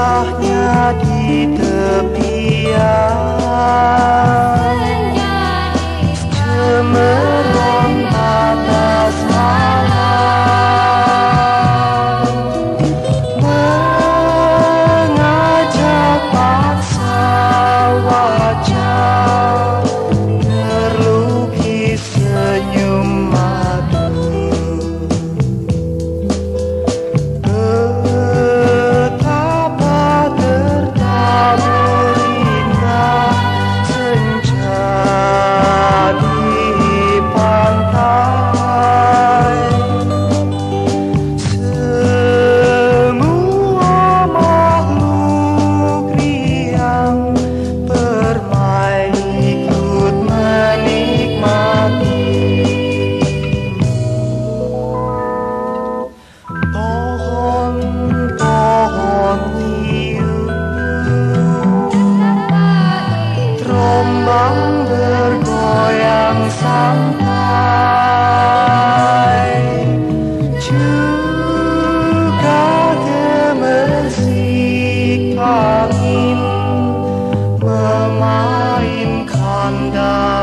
indahnya di tepian love.